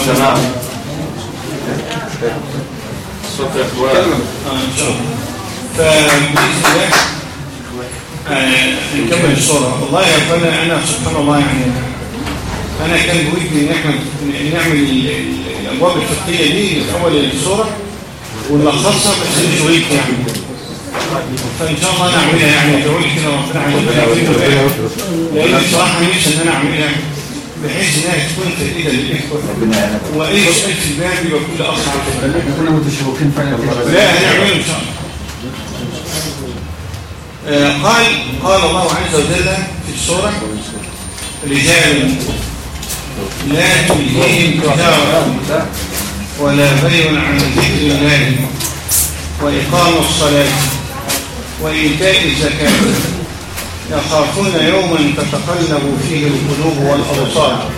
السماع صوت يا اخوان ان شاء الله فبإذن الله آه، نكمل الصورة. والله يا أنا سبحان الله يعني أنا كان بودي ان إحنا نعمل ال- الأبواب الفقهية دي الأول الصورة ونلخصها بس مش ويك يعني. فإن شاء الله نعملها يعني ادعوا لي كده ربنا يعملها لأن بصراحه نفسي إن أنا أعملها. بحيث انها تكون فائده للإخوة واي سؤال في الباب يبقى كل اخ عارف كنا متشوقين فعلا. لا هنعمله إن شاء الله. آه، قال قال الله عز وجل في السورة رجال لا تلهيهم تجارة ولا بيع عن ذكر الله وإقام الصلاة وإيتاء الزكاة. يخافون يوما تتقلب فيه القلوب والأبصار.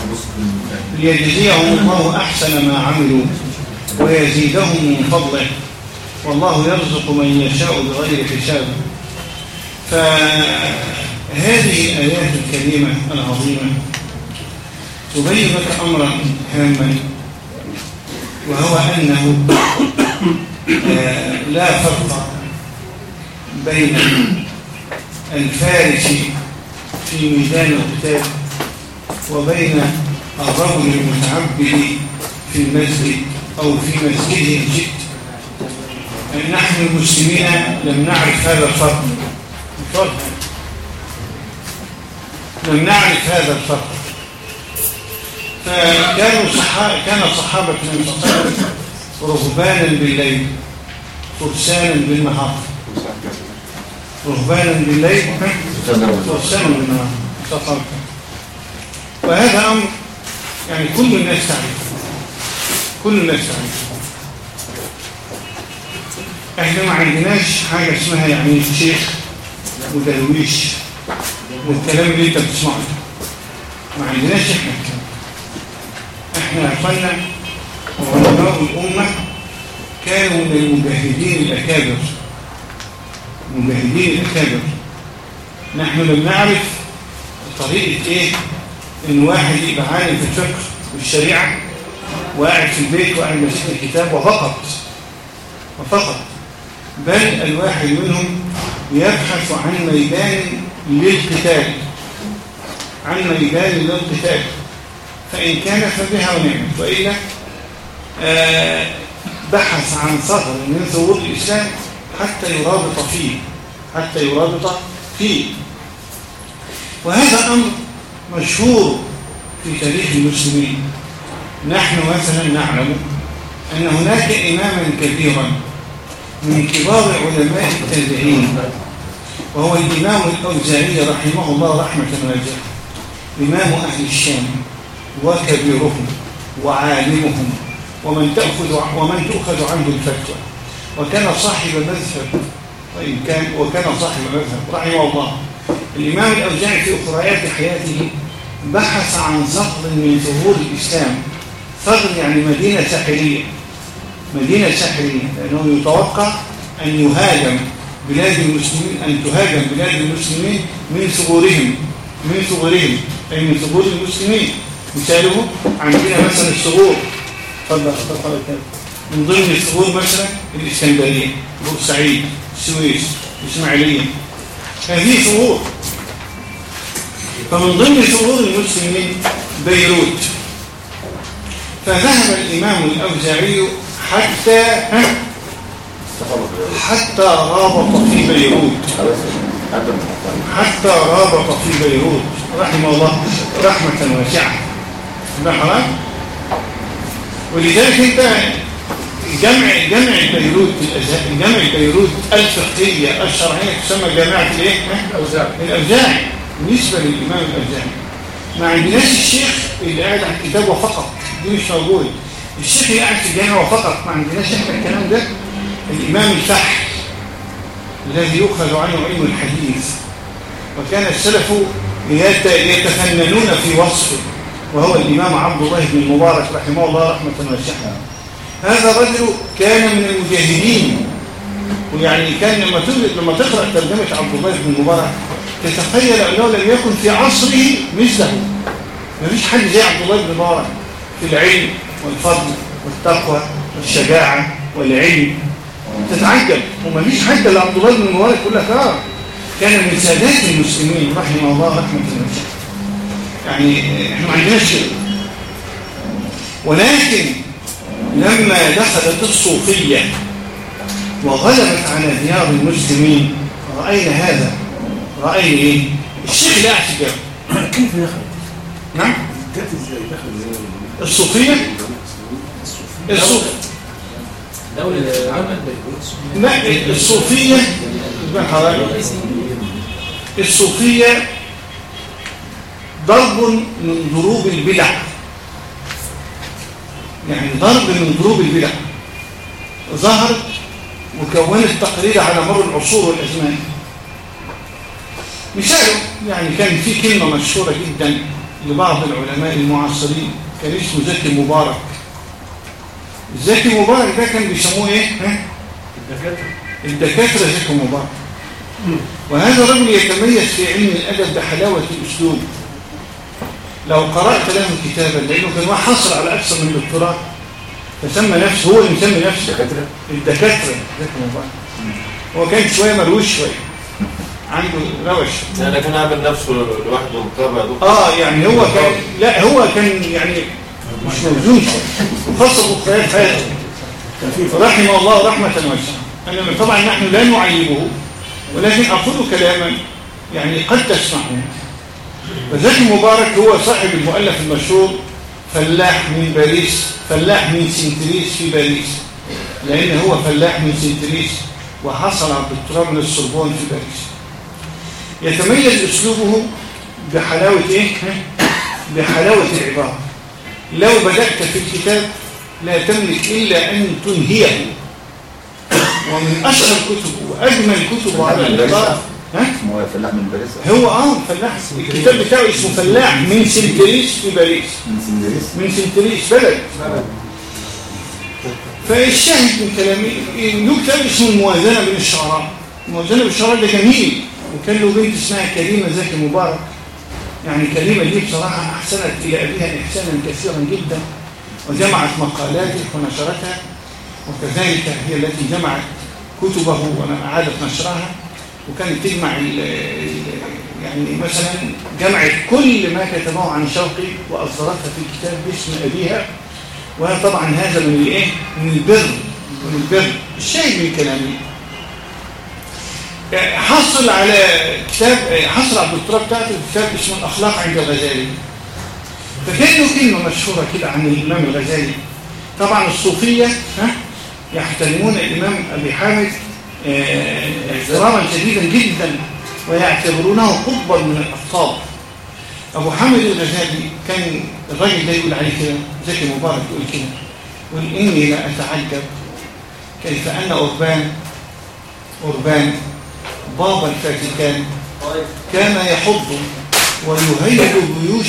ليجزيهم الله أحسن ما عملوا ويزيدهم من فضله. والله يرزق من يشاء بغير حساب. فهذه الآيات الكريمة العظيمة تبين لك أمرا هاما وهو أنه آه، لا فرق بين الفارس في ميدان القتال وبين الرجل المتعبد في المسجد أو في مسجده شئت نحن المسلمين لم نعرف هذا الفرق. الفرق لم نعرف هذا الفرق. فكانوا صحابة كان صحابة عليه وسلم رهبانا بالليل فرسانا بالنهار. رهبانا بالليل فرسانا بالنهار تفرق وهذا أمر يعني كل الناس تعرفه. كل الناس تعرفه. إحنا ما عندناش حاجة اسمها يعني شيخ ودرويش والكلام اللي أنت بتسمعه. ما عندناش إحنا الكلام إحنا أخوانا وعلماء الأمة كانوا من المجاهدين الأكابر. المجاهدين الأكابر نحن لم نعرف طريقة إيه إن واحد يبقى عالم في الفقه والشريعة وقاعد في البيت وقاعد ماسك الكتاب وفقط وفقط. بل الواحد منهم يبحث عن ميدان للقتال عن ميدان للقتال. فإن كان فبها ونعمت. وإلا آه، بحث عن ثغر من ثغور الإسلام حتى يرابط فيه. حتى يرابط فيه. وهذا أمر مشهور في تاريخ المسلمين. نحن مثلا نعلم أن هناك إماما كبيرا من كبار علماء التابعين وهو الإمام الأوزاعي رحمه الله رحمة واسعة إمام أهل الشام وكبيرهم وعالمهم ومن تأخذ ومن تؤخذ عنه الفتوى. وكان صاحب مذهب. وإن كان وكان صاحب مذهب رحمه الله. الإمام الأوزاعي في أخريات حياته بحث عن ثغر من ثغور الإسلام. ثغر يعني مدينة ساحلية. مدينة ساحلية لأنه يتوقع أن يهاجم بلاد المسلمين أن تهاجم بلاد المسلمين من ثغورهم. من ثغورهم. أي من ثغور المسلمين. مثاله عندنا مثلا الثغور. تفضل تفضل. من ضمن الثغور مثلا الإسكندرية بورسعيد السويس الإسماعيلية هذه ثغور فمن ضمن ثغور المسلمين بيروت. فذهب الإمام الأوزاعي حتى؟ حتى رابط في بيروت. حتى رابط في بيروت. رحمه الله رحمة واسعة. نحن ولذلك انت جمع جمع بيروت جمع بيروت الفقهية الشرعية تسمى جامعة الإيه؟ الأوزاعي. بالنسبة للإمام الأوزاعي. ما عندناش الشيخ اللي قاعد على الكتاب وفقط دي مش موجود الشيخ اللي قاعد في الجامعة وفقط ما عندناش إحنا الكلام ده الإمام الفحل الذي يؤخذ عنه علم الحديث. وكان السلف يت- يتفننون في وصفه وهو الإمام عبد الله بن المبارك رحمه الله رحمة واسعة. هذا الرجل كان من المجاهدين. ويعني كان لما لما تقرأ ترجمة عبد الله بن المبارك تتخيل أنه لم يكن في عصره مثله. ما فيش حد زي عبد الله بن المبارك في العلم والفضل والتقوى والشجاعة والعلم. تتعجب. ومفيش حد إلا عبد الله بن المبارك يقول لك آه كان من سادات المسلمين رحمه الله رحمة الله. يعني إحنا ما عندناش ولكن لما دخلت الصوفية وغلبت على ديار المسلمين رأينا هذا. رأينا إيه؟ الشيخ لا اعتقد كيف دخل؟ نعم؟ جت إزاي دخل إزاي؟ الصوفية؟ الصوفية دولة عمل لا الصوفية الصوفية ضرب من ضروب البدع يعني ضرب من ضروب البدع. ظهرت وكونت تقرير على مر العصور والأزمان مثاله يعني كان في كلمة مشهورة جدا لبعض العلماء المعاصرين كان اسمه زكي مبارك. زكي مبارك ده كان بيسموه إيه؟ ها؟ الدكاترة. الدكاترة زكي مبارك. وهذا الرجل يتميز في علم الأدب بحلاوة الأسلوب. لو قرأت له كتابا لأنه كان حصل على أكثر من دكتوراه فسمى نفسه هو اللي مسمي نفسه الدكاترة. مبارك هو كان شوية ملوش شوية. عنده روش. يعني كان عامل نفسه لوحده دكتور آه يعني هو كان لا هو كان يعني مش موزون شوية. وخاصة بخيال حياته. كان في رحمه الله رحمة واسعة. أنا طبعا نحن لا نعيبه ولكن أقول كلاما يعني قد تسمعه فزكي مبارك هو صاحب المؤلف المشهور فلاح من باريس فلاح من سنتريس في باريس لأن هو فلاح من سنتريس وحصل على الدكتوراه من السوربون في باريس يتميز أسلوبه بحلاوة إيه؟ بحلاوة العبارة لو بدأت في الكتاب لا تملك إلا أن تنهيه ومن أشهر كتبه وأجمل كتبه على ها؟ اسمه فلاح من باريس؟ هو آه فلاح. الكتاب بتاعه اسمه فلاح. من سنتريس في باريس. من سندريس من سنتريس بلد. فالشاهد من كلامي له كتاب اسمه الموازنة بين الشعراء. الموازنة بين الشعراء ده جميل. وكان له بنت اسمها كريمة زكي مبارك. يعني كريمة دي بصراحة أحسنت إلى أبيها إحسانا كثيرا جدا. وجمعت مقالاته ونشرتها. وكذلك هي التي جمعت كتبه وأعادت نشرها وكانت تجمع يعني مثلا جمعت كل ما كتبه عن شوقي وأصدرتها في كتاب باسم أبيها. وطبعا هذا من الإيه؟ من البر من البر. الشاهد من كلامي. حصل على كتاب حصل على الدكتوراه بتاعته كتاب اسمه الأخلاق عند الغزالي. فكان له كلمة مشهورة كده عن الإمام الغزالي. طبعا الصوفية ها يحترمون الإمام أبي حامد. إحتراما شديدا جدا ويعتبرونه قطبا من الأقطاب أبو حامد الغزالي كان الراجل ده يقول عليه كده زكي مبارك يقول كده يقول إني لا أتعجب كيف أن أوربان أوربان بابا الفاتيكان كان يحض ويهيئ جيوش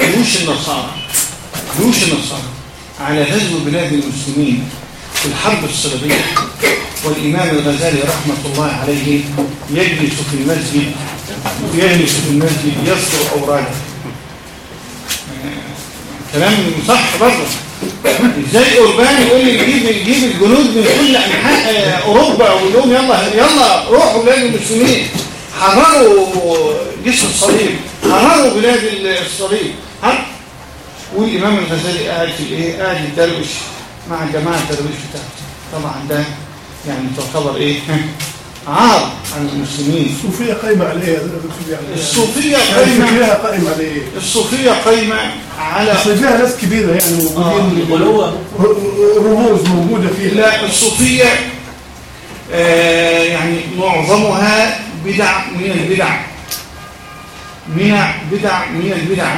جيوش النصارى جيوش النصارى على غزو بلاد المسلمين. في الحرب الصليبية والإمام الغزالي رحمة الله عليه يجلس في المسجد يجلس في المسجد يذكر أوراده كلام صح برضه. إزاي اوربان يقول لي يجيب يجيب الجنود من كل أنحاء أوروبا ويقول يلا يلا روحوا بلاد المسلمين. حرروا جسر الصليب حرروا بلاد الصليب. حر والإمام الغزالي قاعد في الايه قاعد يدروش مع جماعة الدرويش بتاعته طبعا ده يعني تعتبر إيه؟ عار عن المسلمين. الصوفية قايمة على إيه؟ الصوفية يعني قايمة. فكرها قائم على إيه؟ الصوفية قايمة على اصل فيها ناس كبيرة يعني موجودين. الغلو ر- رموز موجودة فيها. لا الصوفية آه، يعني معظمها بدع من البدع. من بدع من البدع.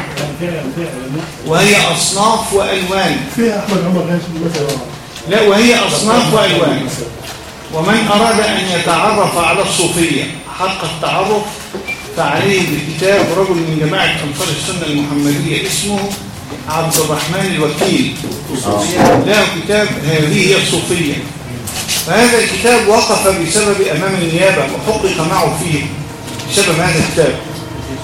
وهي أصناف وألوان. فيها احمد عمر لا وهي أصناف وألوان. ومن أراد أن يتعرف على الصوفية حق التعرف فعليه بكتاب رجل من جماعة أنصار السنة المحمدية اسمه عبد الرحمن الوكيل. له كتاب هذه هي الصوفية. فهذا الكتاب وقف بسبب أمام النيابة وحقق معه فيه بسبب هذا الكتاب.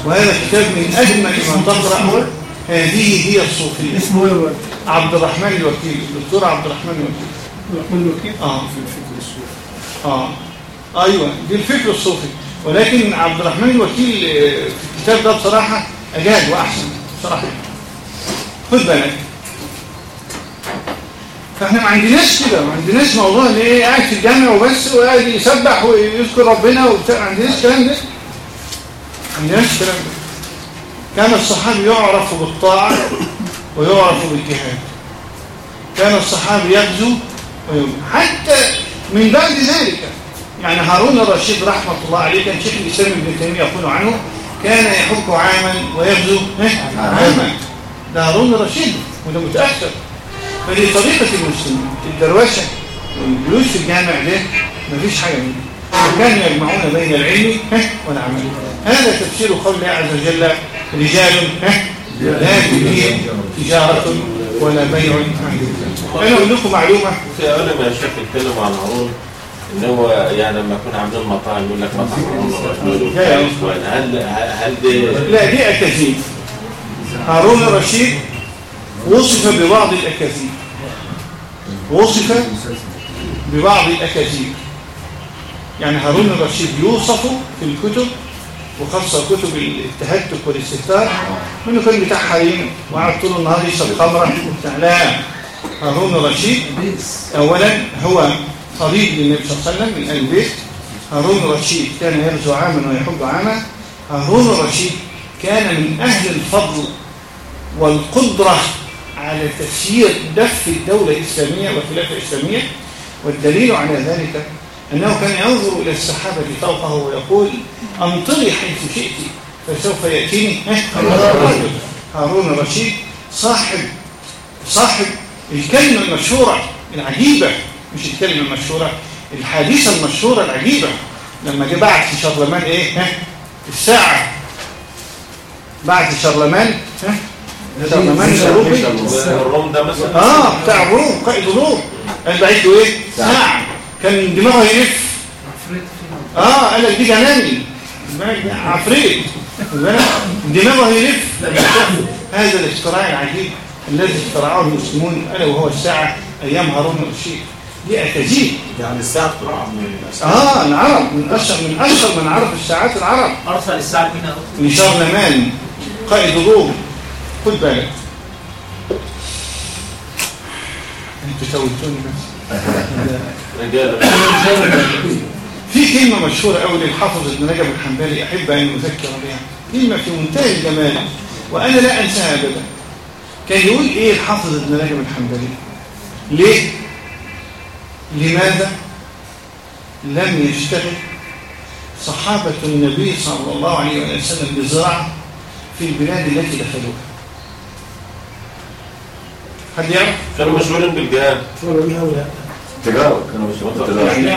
وهذا الكتاب من أجمل ما تقرأ هذه هي الصوفية. اسمه إيه الوقت؟ عبد الرحمن الوكيل. الدكتور عبد الرحمن الوكيل. الرحمن الوكيل؟ آه. في الفكر الصوفي. آه. أيوه دي الفكر الصوفي. ولكن عبد الرحمن الوكيل آه، في الكتاب ده بصراحة أجاد وأحسن بصراحة. خد بالك. فإحنا ما عندناش كده ما عندناش موضوع إن إيه قاعد في الجامع وبس وقاعد يسبح ويذكر ربنا وبتاع ما عندناش الكلام ده. ده كان الصحابي يعرف بالطاعة ويعرف بالجهاد. كان الصحابي يغزو حتى من بعد ذلك يعني هارون الرشيد رحمة الله عليه كان شيخ الإسلام ابن تيمية يقول عنه كان يحج عاما ويغزو؟ عاما. ده هارون الرشيد وده متأثر. فدي طريقة المسلمين الدروشة والجلوس في الجامع ده مفيش حاجة منه وكانوا يجمعون بين العلم؟ والعمل هذا تفسير قول الله عز وجل رجال؟ لا تجارة ولا بيع عن ذكر. أنا أقول لكم معلومة في علماء يا شيخ يتكلموا عن هارون إن هو يعني لما يكون عاملين مطاعم يقول لك مطعم هل هل دي لا دي أكاذيب هارون الرشيد وصف ببعض الأكاذيب وصف ببعض الأكاذيب يعني هارون الرشيد يوصف في الكتب وخاصة كتب التهتك والاستهتار انه كان بتاع حريم وقعد طول النهار يشرب خمرة وبتاع. لا هارون الرشيد اولا هو قريب للنبي صلى الله عليه وسلم من البيت. هارون الرشيد كان يغزو عاما ويحج عاما. هارون الرشيد كان من أهل الفضل والقدرة على تسيير دف الدولة الإسلامية والخلافة الإسلامية والدليل على ذلك أنه كان ينظر إلى السحابة فوقه ويقول أمطري حيث شئت فسوف يأتيني هارون الرشيد صاحب صاحب الكلمة المشهورة العجيبة. مش الكلمة المشهورة الحادثة المشهورة العجيبة. لما جه بعت في شرلمان إيه؟ ها؟ الساعة. بعت شرلمان ها؟ شرلمان الأوروبي الروم ده مثلا آه بتاع الروم قائد الروم. قال بعت له إيه؟ ساعة. كان دماغه يلف. آه قال لك دي جناني. عفريت. دماغه يلف. هذا الاختراع العجيب الذي اخترعه المسلمون الا وهو الساعة أيام هارون الرشيد. دي اكاذيب يعني الساعة بتقع من آه العرب. من اشهر من أشهر من عرف الساعات العرب. أرسل الساعة دكتور؟ لشارلمان قائد الروم. خد بالك. رجال في كلمة مشهورة قوي للحافظ ابن رجب الحنبلي أحب أن أذكر بها. كلمة في منتهى الجمال وأنا لا أنساها أبدا. كان يقول إيه الحافظ ابن رجب الحنبلي؟ ليه؟ لماذا لم يشتغل صحابة النبي صلى الله عليه وسلم بالزراعة في البلاد التي دخلوها؟ حد يعرف؟ كانوا مشغولين بالجهاد. ولا تجارة كانوا مش تجارة يعني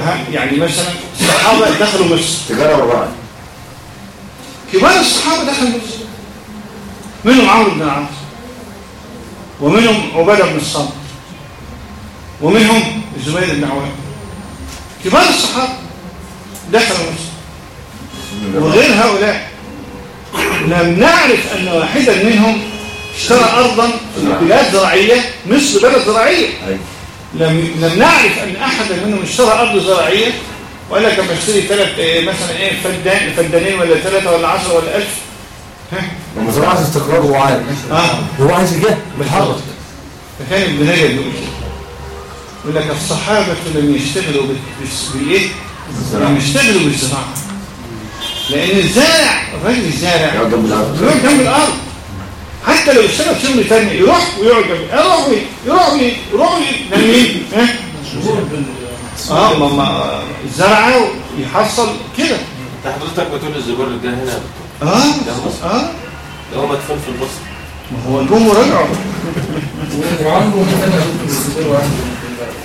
ها؟ يعني مثلا الصحابة دخلوا مصر تجارة والرعي كبار الصحابة دخلوا مصر منهم عمرو بن العاص ومنهم عبادة بن الصامت ومنهم الزبير بن عوام. كبار الصحابة دخلوا مصر وغير هؤلاء لم نعرف أن واحدا منهم اشترى أرضا في بلاد زراعية مصر بلد زراعية. لم لم نعرف أن أحدا منهم اشترى أرض زراعية وقال لك أما اشتري ثلاث إيه، مثلا إيه فدان فدانين ولا ثلاثة ولا عشرة ولا ألف. ها؟ لما زراعة استقرار هو عايز آه. هو عايز الجهة بالحرة فكان ابن رجب يقول يقول لك الصحابة لم يشتغلوا بال- بال- بالإيه؟ لم يشتغلوا بالزراعة. لأن الزارع الراجل الزارع يقعد جنب الأرض. حتى لو اشتغل شغل ثاني يروح ويقعد جنب يروح وي- يروح وي- يروح وي- ده مين؟ ها؟ آه ما ما الزرعة يحصل كده. انت حضرتك بتقول الزبور ده هنا. آه آه. ده هو مدفون في البصر ما هو الجم رجعوا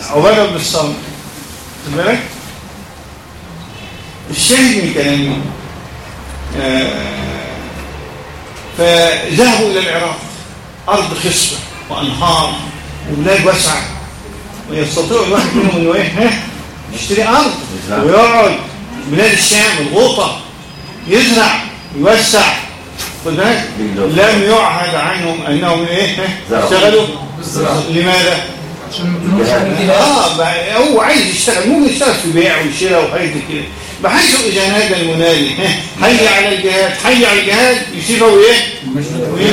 عبادة بن الصامت خد بالك؟ الشاهد من كلامي. آه، فذهبوا إلى العراق. أرض خصبة وأنهار وبلاد واسعة. ويستطيع الواحد منهم إنه إيه ها يشتري أرض ويقعد. بلاد الشام الغوطة يزرع ويوسع خد بالك. لم يعهد عنهم أنهم إيه زرعوا. اشتغلوا. لماذا؟ عشان آه هو عايز يشتغل ممكن يشتغل في بيع وشراء وحاجات زي بحيث إذا نادى المنادي حي على الجهاد. حي على الجهاد. يسيبه وايه؟ ويمشي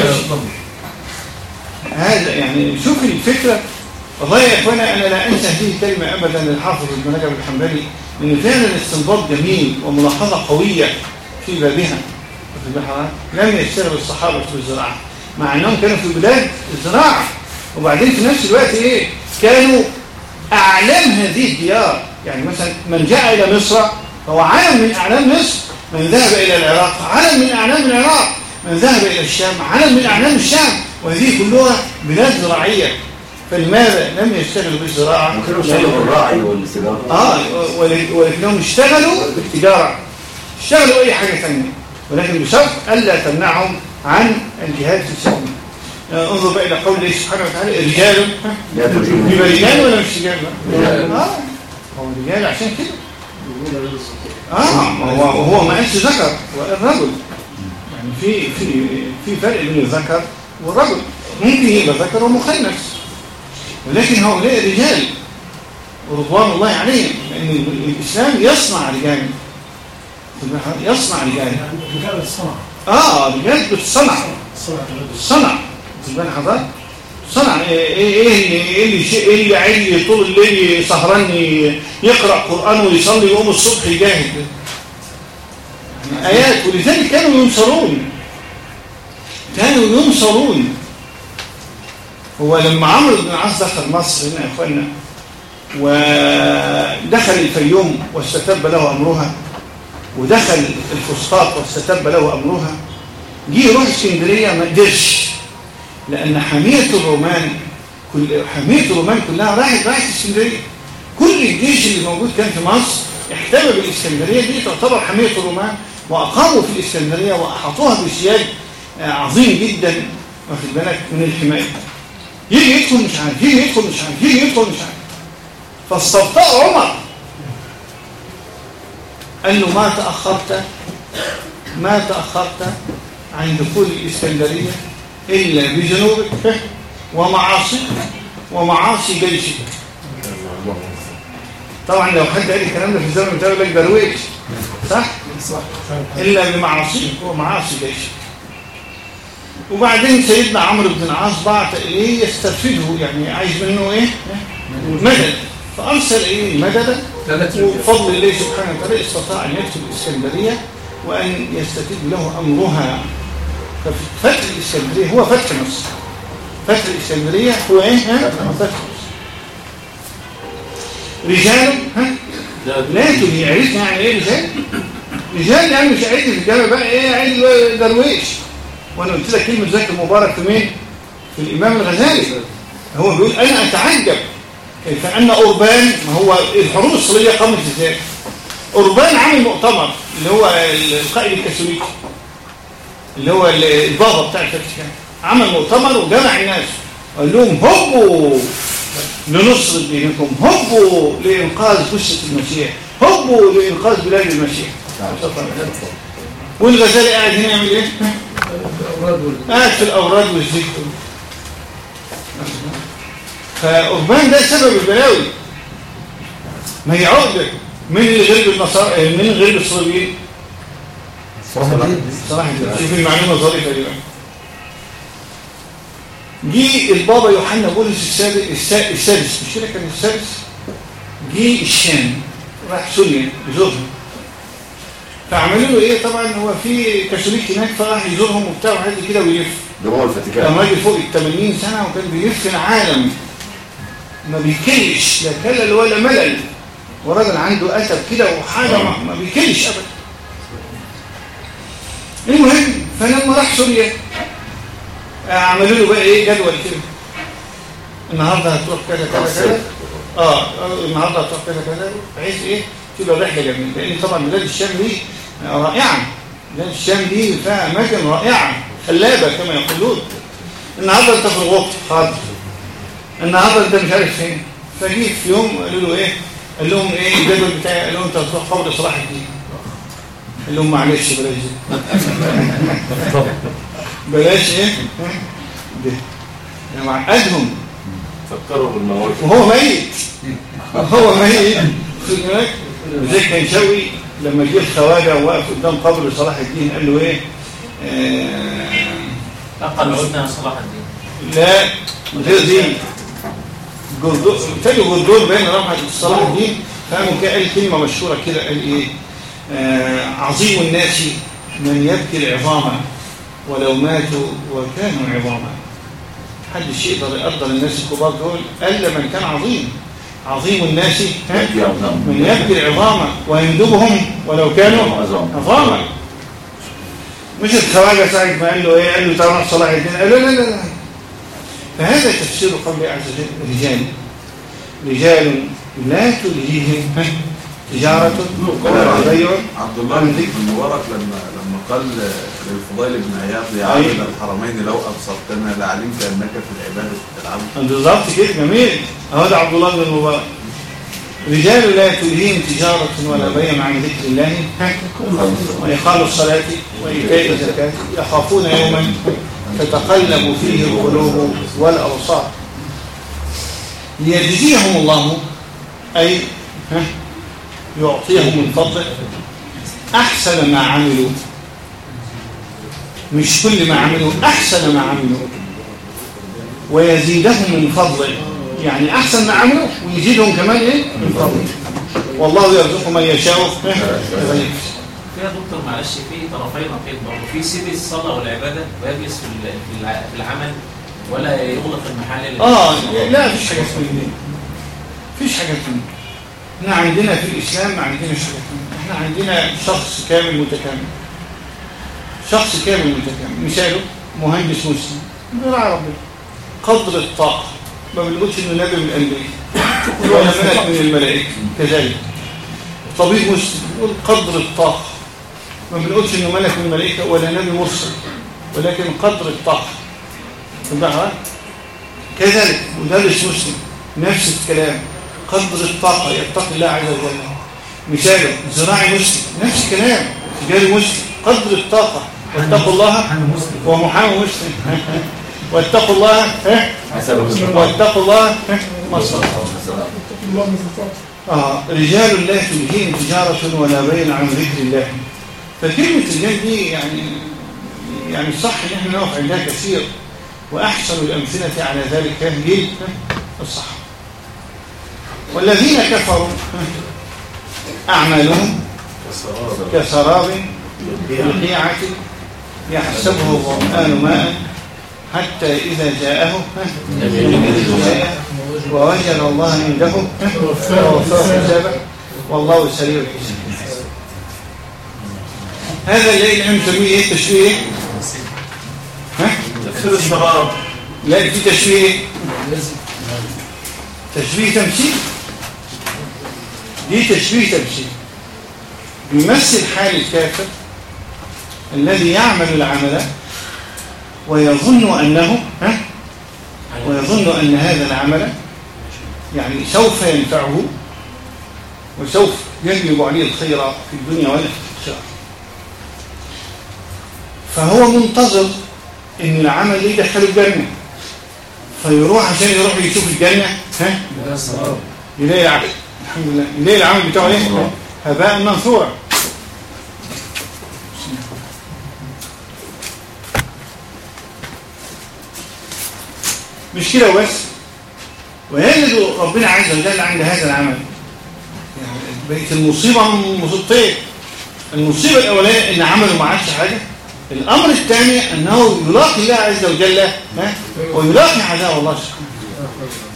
هذا يعني شوف الفكرة. والله يا إخوانا أنا لا أنسى هذه الكلمة ابدا للحافظ ابن رجب الحنبلي إن فعلا استنباط جميل وملاحظة قوية في بابها؟ لم يشتغل الصحابة في الزراعة. مع أنهم كانوا في بلاد الزراعة. وبعدين في نفس الوقت إيه؟ كانوا أعلام هذه الديار. يعني مثلا من جاء إلى مصر فهو علم من أعلام مصر من ذهب إلى العراق علم من أعلام العراق من ذهب إلى الشام علم من أعلام الشام وهذه كلها بلاد زراعية فلماذا لم يشتغلوا بالزراعة ممكن يشتغلوا بالراعي والاستجابة آه ول- ولكنهم اشتغلوا بالتجارة اشتغلوا أي حاجة ثانية ولكن بشرط ألا تمنعهم عن الجهاد في سبيل الله. آه، انظر بقى إلى قول سبحانه وتعالى رجال. يبقى رجال ولا مش؟ رجال. آه هو رجال عشان كده آه هو هو ما قالش ذكر والرجل يعني في في في فرق بين الذكر والرجل. ممكن يبقى ذكر ومخنث ولكن هؤلاء رجال ورضوان الله عليهم لأن الإسلام يصنع رجال؟ يصنع رجال. رجال الصنعة آه رجال بتصنع الصنعة الرجل صنع. خد بالك حضرتك؟ صنع. إيه إيه اللي إيه اللي اللي عيل طول الليل سهران ي- يقرأ قرآن ويصلي يقوم الصبح يجاهد. يعني آيات ولذلك كانوا ينصرون. كانوا ينصرون. هو لما عمرو بن العاص دخل مصر هنا يا اخوانا ودخل الفيوم واستتب له أمرها ودخل الفسطاط واستتب له أمرها جه يروح اسكندرية ما قدرش. لأن حمية الرومان كل حمية الرومان كلها راحت راحت اسكندريه كل الجيش اللي موجود كان في مصر احتمى بالإسكندرية. دي تعتبر حمية الرومان وأقاموا في الإسكندرية وأحاطوها بسياج آه، عظيم جدا. واخد بالك؟ من الحماية. يجي يدخل مش عارف يجي يدخل مش عارف يجي يدخل مش عارف. فاستبطأ عمر. قال له ما تأخرت ما تأخرت عن دخول الإسكندرية إلا بذنوبك ومعاصيك ومعاصي جيشك. طبعا لو حد قال الكلام ده في الزمن بتاعه لك درويش صح؟ صح؟ إلا بمعاصيك ومعاصي جيشك. وبعدين سيدنا عمرو بن العاص بعت إليه يسترفده يعني عايز منه إيه؟ مدد. فأرسل إليه مددا وبفضل الله سبحانه وتعالى استطاع أن يدخل الإسكندرية وأن يستتب له أمرها. ففتح الإسكندرية هو فتح مصر فتح الإسكندرية هو إيه؟ ها؟ فتح مصر رجال ها؟ لكن عرفنا يعني إيه رجال؟ رجال يعني مش عيد الجامعة بقى إيه عيد درويش وأنا قلت لك كلمة زكي مبارك في مين؟ في الإمام الغزالي هو بيقول أنا أتعجب كيف أن أوربان ما هو الحروب الصليبية قامت إزاي؟ أوربان عامل مؤتمر اللي هو القائد الكاثوليكي اللي هو البابا بتاع الفاتيكان عمل مؤتمر وجمع الناس قال لهم هبوا لنصر دينكم هبوا لإنقاذ جثة المسيح هبوا لإنقاذ بلاد المسيح. والغزالي قاعد هنا يعمل إيه؟ قاعد في الأوراد والذكر فأربان ده سبب البلاوي. ما هي عقدة من غير النصارى من غير الصليبيين. صراحة شوف المعلومة ظريفة دي جه البابا يوحنا بولس السادس السا- السادس. مش كده كان السادس؟ جه الشام راح سوريا يزورهم. فعملوا له إيه؟ طبعا هو في كاثوليك هناك فراح يزورهم وبتاع وحاجه كده ويلف. ده هو كان الفاتيكان راجل فوق ال 80 سنة وكان بيلف العالم. ما بيكلش لا كلل ولا ملل. وراجل عنده أسد كده وحاجة ما بيكلش ابدا المهم فلما راح سوريا. عملوا له بقى إيه؟ جدول كده. النهارده هتروح كذا كذا كذا. آه النهارده هتروح كذا كذا. بحيث إيه؟ تبقى رحلة جميلة. لأن طبعا بلاد الشام دي رائعة. بلاد الشام دي فيها أماكن رائعة. خلابة كما يقولون. النهارده أنت في الغرفه حاضر. النهارده أنت مش عارف فين. فجي في يوم قالوا له إيه؟ قال لهم إيه؟ الجدول بتاعي. قال لهم أنت هتروح قبر صلاح الدين قال لهم معلش بلاش؟ ده بلاش إيه؟ ده أنا معقدهم فكروا بالمواقف وهو ميت. هو ميت. خد بالك؟ كان شوقي لما جه الخواجة ووقف قدام قبر صلاح الدين قال له إيه؟ آه لقد عدنا صلاح الدين. لا غير دي جردور تاني جردور بين رمحة صلاح الدين. فقاموا كده قال كلمة مشهورة كده قال إيه؟ عظيم الناس من يبكي العظام ولو ماتوا وكانوا عظاما. محدش يقدر يقدر الناس الكبار دول إلا من كان عظيم. عظيم الناس. من يبكي العظام ويندبهم ولو كانوا عظام. عظاما. مش الخواجه ساعه ما قال له إيه؟ قال له تعالى صلاح الدين قال له لا لا لا. فهذا تفسير قوله عز وجل رجال رجال لا تلهيهم؟ تجارة. ولا بيع عبد الله بن المبارك لما لما قال للفضيل بن عياض يا. عبد الحرمين لو ابصرتنا لعلمت أنك في العبادة تلعب. بالظبط كده جميل. اهو ده عبد الله بن المبارك. رجال لا تلهيهم تجارة ولا بيع عن ذكر الله؟ وإقام الصلاة وإيتاء الزكاة يخافون يوما تتقلب فيه القلوب والأبصار. ليجزيهم الله أي ها؟ يعطيهم من فضله. أحسن ما عملوا. مش كل ما عملوا أحسن ما عملوا. ويزيدهم من فضله. يعني أحسن ما عملوا ويزيدهم كمان إيه؟ من فضله. والله يرزق من يشاء. حساب. فيها دكتور معلش في طرفي نقيض برضه. في سيب الصلاة والعبادة ويجلس في ال- في الع- في العمل ولا يغلق المحل آه لا فيش حاجة اسمها كده فيش حاجة اسمها إحنا عندنا في الإسلام ما عندناش إحنا عندنا شخص كامل متكامل. شخص كامل متكامل. مثاله مهندس مسلم. بيراعي ربنا قدر الطاقة. ما بنقولش إنه نبي من الانبياء ولا ملك من الملائكة. كذلك. طبيب مسلم. بيقول قدر الطاقة. ما بنقولش إنه ملك من الملائكة ولا نبي مرسل. ولكن قدر الطاقة. تبعها؟ كذلك. مدرس مسلم. نفس الكلام. قدر الطاقة يتقي الله عز وجل مثاله زراعي مسلم. نفس الكلام تجاري مسلم. قدر الطاقة. واتقوا الله. ومحامي مسلم. واتقوا الله؟ واتقوا الله؟ ما آه رجال لا تلهيهم تجارة ولا بيع عن ذكر الله. فكلمة رجال دي يعني يعني صح إن إحنا نقف عندها كثير. وأحسن الأمثلة على ذلك جيل الصحابة. والذين كفروا أعمالهم كسراب بقيعه يحسبه الظمآن ماء حتى إذا جاءه ووجد الله عنده ووفاه حسابه والله سريع الحساب. هذا اللي إحنا بنسميه إيه ها؟ تفسير الشراب لا في تشبيه تشبيه تمثيل دي تشبيه تمثيل بيمثل حال الكافر الذي يعمل العمل ويظن أنه ها؟ ويظن أن هذا العمل يعني سوف ينفعه وسوف يجلب عليه الخير في الدنيا والآخرة فهو منتظر إن العمل اللي يدخله الجنة. فيروح عشان يروح يشوف الجنة ها؟ يلاقي العمل الحمد لله. يلاقي العمل بتاعه إيه؟ هباء منثورا مش كده وبس ويجد ربنا عز وجل عند هذا العمل. يعني بقت المصيبة مصيبتين. المصيبة الأولانية إن عمله ما عادش حاجة. الأمر الثاني أنه يلاقي الله عز وجل ها؟ ويلاقي عذاب الله. سبحانه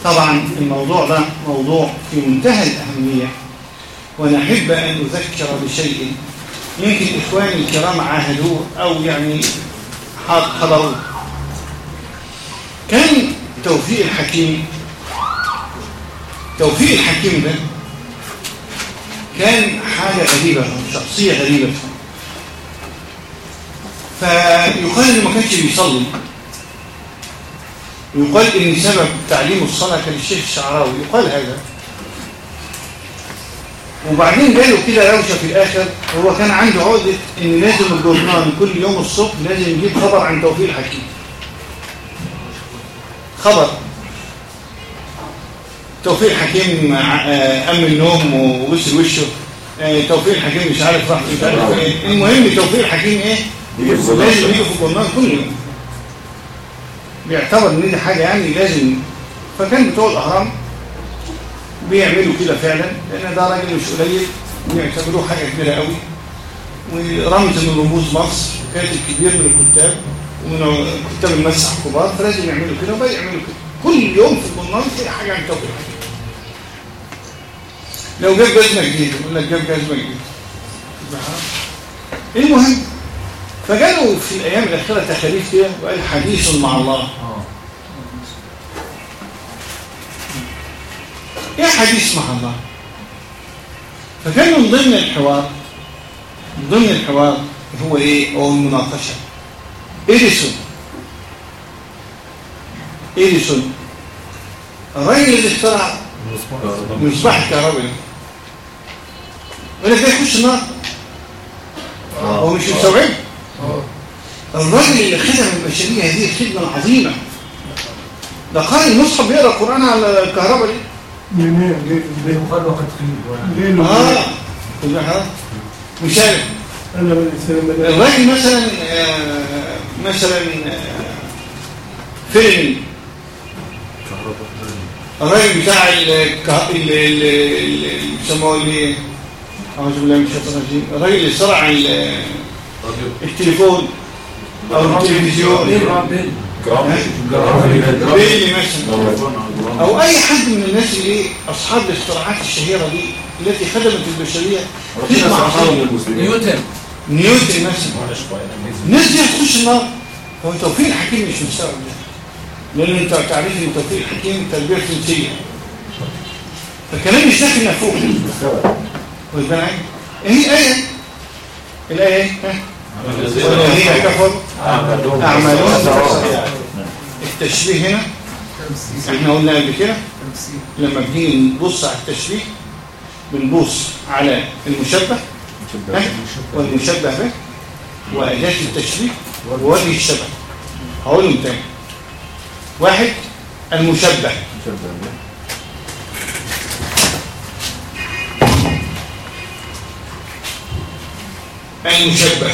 طبعا الموضوع ده موضوع في منتهى الأهمية ونحب أن نذكر بشيء يمكن إخواني الكرام عاهدوه أو يعني حضروه. كان توفيق الحكيم توفيق الحكيم ده كان حاجة غريبة شخصية غريبة. فيقال إنه ما كانش بيصلي. يقال إن سبب تعليم الصلاة كان الشيخ الشعراوي يقال هذا. وبعدين جاله كده روشه في الآخر هو كان عنده عقدة إن لازم الجورنال كل يوم الصبح لازم يجيب خبر عن توفيق الحكيم. خبر. توفيق الحكيم آه، من النوم وغسل وشه. آه، توفيق الحكيم مش عارف راح مش عارف إيه المهم توفيق الحكيم إيه؟ لازم. يجي في الجورنال كل يوم. بيعتبر إن دي حاجة يعني لازم فكان بتوع الأهرام بيعملوا كده فعلا لأن ده راجل مش قليل بيعتبروه حاجة كبيرة قوي. ورمز من رموز مصر كاتب كبير من الكتاب ومن كتاب المسح الكبار فلازم يعملوا كده وبقى يعملوا كده. كل يوم في الجورنال في حاجة عن الحكيم لو جاب جزمة جديدة يقول لك جاب جزمة جديدة. المهم فجاله في الأيام الأخيرة تخاريف كده وقال حديث مع الله. إيه حديث مع الله. فكان من ضمن الحوار من ضمن الحوار هو إيه؟ هو المناقشة. اديسون اديسون الراجل اللي اخترع مصباح الكهرباء يقول لك ده يخش النار. هو مش مستوعب؟ الراجل اللي خدم البشريه هذه الخدمه العظيمه ده قارئ المصحف بيقرأ القرآن على الكهرباء دي؟ منين ليه ليه وقال وقد ليه آه. كل حاجة مشارك أنا من السلام عليكم الراجل مثلا آه، مثلا آه، فيلم. الراجل بتاع الكه- ال- ال- ال- اللي بيسموه إيه؟ أعوذ بالله من الشيطان الرجيم. الراجل اللي صنع التليفون أو التلفزيون أو أي حد من الناس اللي إيه؟ أصحاب الاختراعات الشهيرة دي التي خدمت البشرية. نيوتن. نيوتن مثلا. الناس دي هتخش النار. هو توفيق الحكيم مش مستوعب ده. لأن أنت تعرف إن توفيق الحكيم تربية فرنسيه فالكلام مش داخل مفهوم. واخد بالك؟ إيه إيه؟ الايه إيه؟ ها؟ والذين التشبيه هنا إحنا قلنا قبل كده لما بنيجي نبص على التشبيه بنبص على المشبه؟ والمشبه به وأداة التشبيه ووجه الشبه هقولهم تاني واحد المشبه المشبه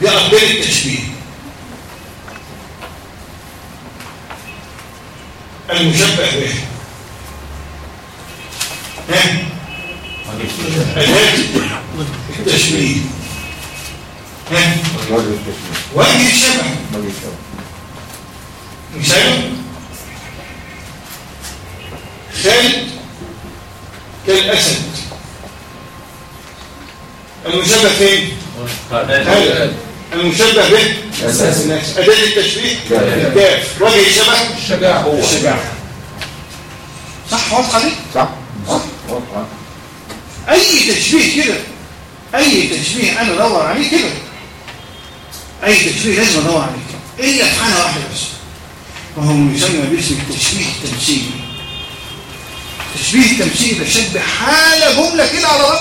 دي أقبال التشبيه. المشبه به. ها؟ التشبيه. ها؟ وجه الشبه؟ مثال. خالد كالأسد. المشبه فين؟ خالد المشبه به أساس. الناس أداة التشبيه الكاف وجه الشبه الشجاعة الشجاعة صح واضحة دي؟ صح. أي تشبيه كده أي تشبيه أنا أدور عليه كده. أي تشبيه لازم أدور عليه كده. إلا في حالة واحدة بس. وهو يسمى باسم التشبيه التمثيلي. التشبيه التمثيلي بشبه حالة جملة كده على بعض.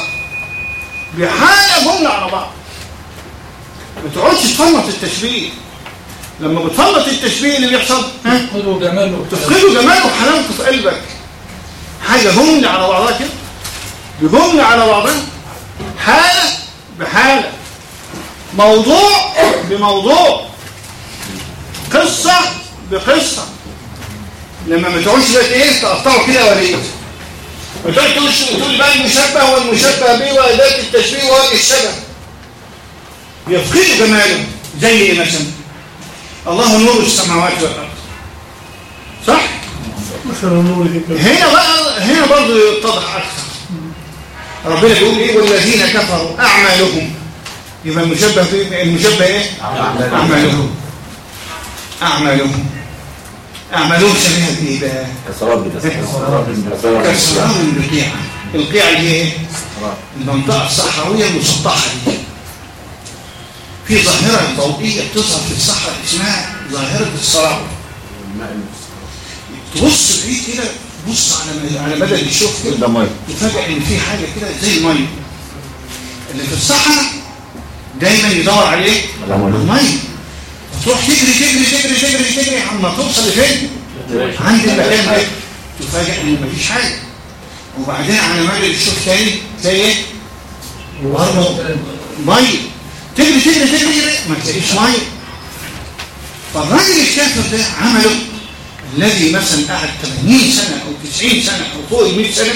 بحالة جملة على بعض. ما تقعدش تفنط التشبيه. لما بتفنط التشبيه اللي بيحصل ها؟ خذوا جماله تفقدوا جماله وحلاوته في قلبك. حاجة جملة على بعضها كده. بجملة على بعضها. حالة بحالة. موضوع بموضوع. قصة بقصة. لما ما تقولش بقى إيه تقطعوا كده وليد. ما تقولش تقول بقى المشبه والمشبه به وأداة التشبيه ووجه الشبه. يفقدوا جماله زي إيه مثلا الله نور السماوات والأرض. صح؟ هنا بقى هنا برضه يتضح أكثر. ربنا بيقول إيه؟ والذين كفروا أعمالهم. يبقى المشبه في المشبه إيه؟ أعمالهم. أعمالهم. أعمالهم شبيهة بإيه بقى؟ السراب كسراب القيعه القيعه دي إيه؟ المنطقة الصحراوية المسطحة دي. في ظاهرة ضوئيه بتظهر في الصحراء اسمها ظاهرة السراب تبص بعيد كده بص على على بدل الشوف كده يفاجئ إن في حاجة كده زي الميه اللي في الصحراء دايما يدور عليه المية. تروح تجري تجري تجري تجري تجري. عما توصل لفين؟ عند المكان ده. تفاجئ إن مفيش حاجة. وبعدين على مدى الشوف تاني تلاقي إيه؟ مية. تجري تجري تجري. ما تلاقيش مية. فالراجل الكافر ده عمله الذي مثلا قعد 80 سنة أو 90 سنة أو فوق ال 100 سنة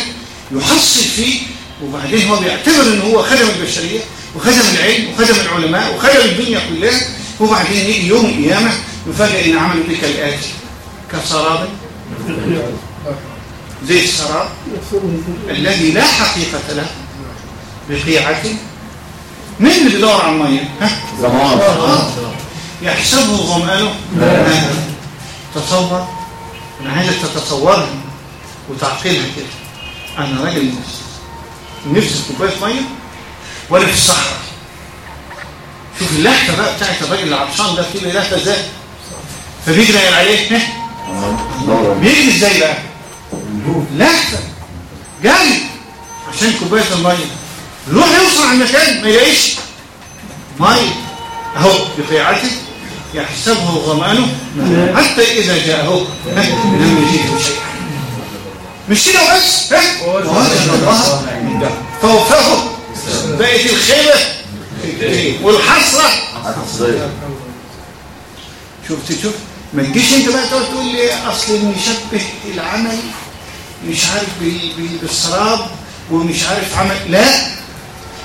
يحصل فيه وبعدين هو بيعتبر ان هو خدم البشرية وخدم العلم وخدم العلماء وخدم الدنيا كلها. وبعدين يجي يوم القيامة يفاجئ إن عمله بك الآتي. كسراب زي السراب. الذي لا حقيقة له بقيعة مين اللي بيدور على المية؟ ها؟ زمان. آه. يحسبه ظمآنه. تصور أنا عايزك تتصورها وتعقلها كده. أنا راجل نفسي. نفسي في كوباية مية ولا في الصحراء. شوف اللهفه بقى بتاعت الراجل اللي عطشان ده فيه لهفه إزاي؟ فبيجري عليه ها؟ دورة بيجري إزاي بقى؟ لهفه جري. عشان كوباية المية. يروح يوصل على المكان ما يلاقيش ميه أهو بقيعته يحسبه ظمأنه حتى إذا جاءه. لم يجده شيئا مش كده بس فوفاه بقت الخيبه والحسره هتصير شفت شوف ما تجيش انت بقى تقول لي أصل نشبه العمل مش عارف بال- بال- بالسراب ومش عارف عمل. لا.